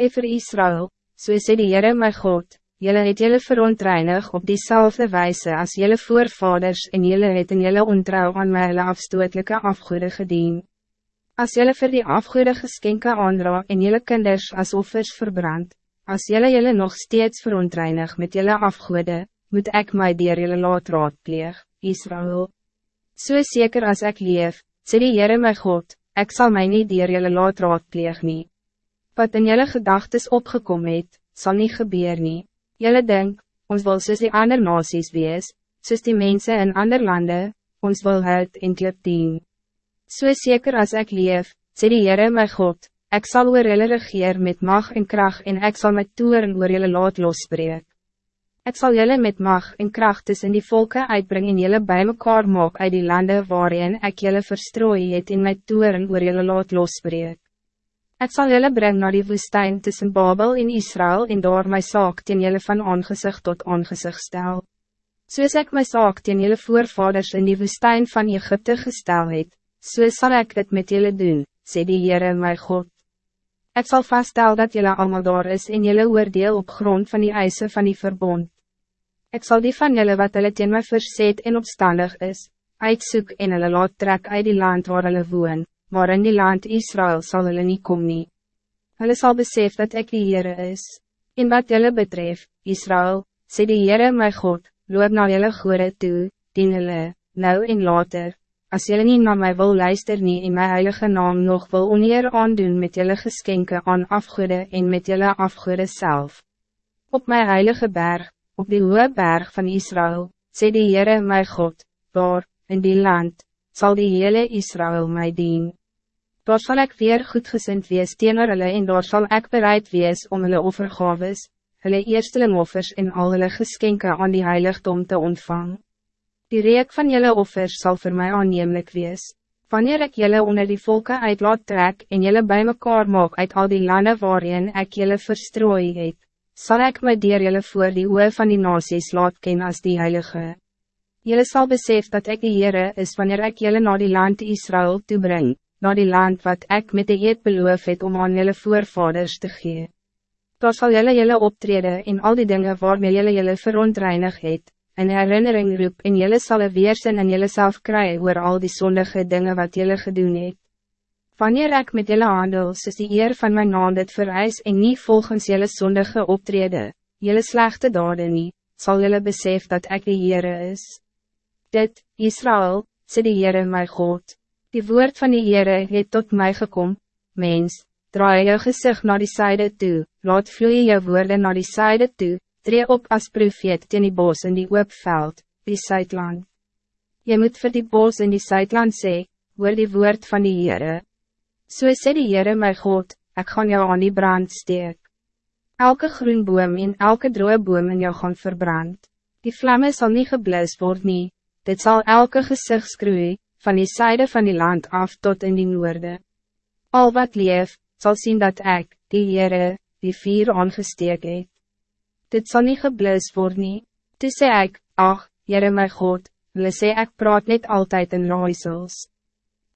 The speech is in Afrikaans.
Ever Israël, so sê die Heere my God, jylle het jylle verontreinig op diezelfde wijze als jylle voorvaders en jylle het in jylle ontrouw aan my hulle afstootlijke afgoede gedien. As jylle vir die afgoede geskenke aandra en jylle kinders as offers verbrand, as jylle jylle nog steeds verontreinig met jylle afgoede, moet ik my dier jylle laat raadpleeg, Israël. So zeker als ik leef, sê die Heere my God, ik zal mij niet dier jylle laat raadpleeg nie. Wat in jylle gedagtes opgekom het, sal nie gebeur nie. Jylle denk, ons wil soos die ander nasies wees, soos die mensen in ander landen, ons wil het en klip dien. So zeker als ik leef, sê die Heere my God, ik zal oor jylle regeer met mag en kracht en ik zal met toeren oor jylle laat losbreek. Ik zal jullie met macht en kracht tussen die volken uitbrengen en jullie bij mekaar maak uit die landen waarin ik jullie verstrooi het in mijn toeren waar jullie laat losbreek. Ik zal jullie brengen naar die woestijn tussen Babel en Israël en door mijn zaak teen jullie van aangezicht tot aangezicht stel. Soos ek my saak teen jullie voorvaders in die woestijn van Egypte gestel het, so sal ek dit met jullie doen, sê die Heere my God. Ik zal vaststellen dat jullie allemaal daar is en jullie oordeel op grond van die eisen van die verbond. Ik zal die van jullie wat hulle teen my verzet en opstandig is, uitzoek en hulle laat trek uit die land waar hulle woon, maar in die land Israël zal hulle niet kom nie. Hulle sal besef dat ik die Heere is. En wat jullie betreft, Israël, sê die Heere my God, loop na jullie goede toe, dien hulle, nou en later, Als jullie niet naar mij wil luisteren nie en my heilige naam nog wil oneer aandoen met jullie geschenken aan afgoede en met jullie afgoede zelf. Op mijn heilige berg, op die hoge berg van Israël, sê die Heere my God, daar, in die land, zal die hele Israël mij dien. Daar zal ik weer goedgezind wees teenoor hulle en daar zal ik bereid wees om hulle offergaves, hulle eerstelingоffers en al hulle geskenke aan die heiligdom te ontvangen. Die reek van jullie offers zal voor mij aannemelijk wees. Wanneer ik jullie onder die volken uit laat trek en jullie bij mekaar maak uit al die landen waarin ik jullie verstrooi het, zal ik my dier jullie voor die oe van die nasies laat ken als die heilige. Jullie zal besef dat ik de Heere is wanneer ik jullie naar die land Israël toe breng, naar die land wat ik met de eed beloof het om aan jullie voorvaders te geven. Daar zal jullie jullie optreden in al die dingen waarmee jullie jullie verontreinig het, in herinnering roep en jylle sal een weersin in jylle self kry oor al die zondige dingen wat jylle gedoen het. Wanneer ik met jylle handel, soos die eer van mijn naam dit vereis en niet volgens jylle zondige optrede, jylle slechte dade nie, sal jylle besef dat ik de Heere is. Dit, Israël, sê die Heere my God, die woord van die Heere het tot mij gekom, mens, draai jou gezicht naar die zijde toe, laat vloeie jou woorden naar die zijde toe, Tree op als profeet teen die bos in die oopveld, die Zuidland. Je moet voor die bos in die Zuidland sê, hoor die woord van die Heere. So sê die Heere my God, ik gaan jou aan die brand steek. Elke groen boom en elke droge boom in jou gaan verbrand. Die vlammen zal niet geblus worden, nie, dit zal elke gezicht skroei, van die zijde van die land af tot in die noorde. Al wat leef, zal zien dat ik, die Heere, die vier aangesteek het dit zal niet geblus worden. nie. Toe sê ek, ach, Jere my God, hulle sê ek praat net altijd in raaisels.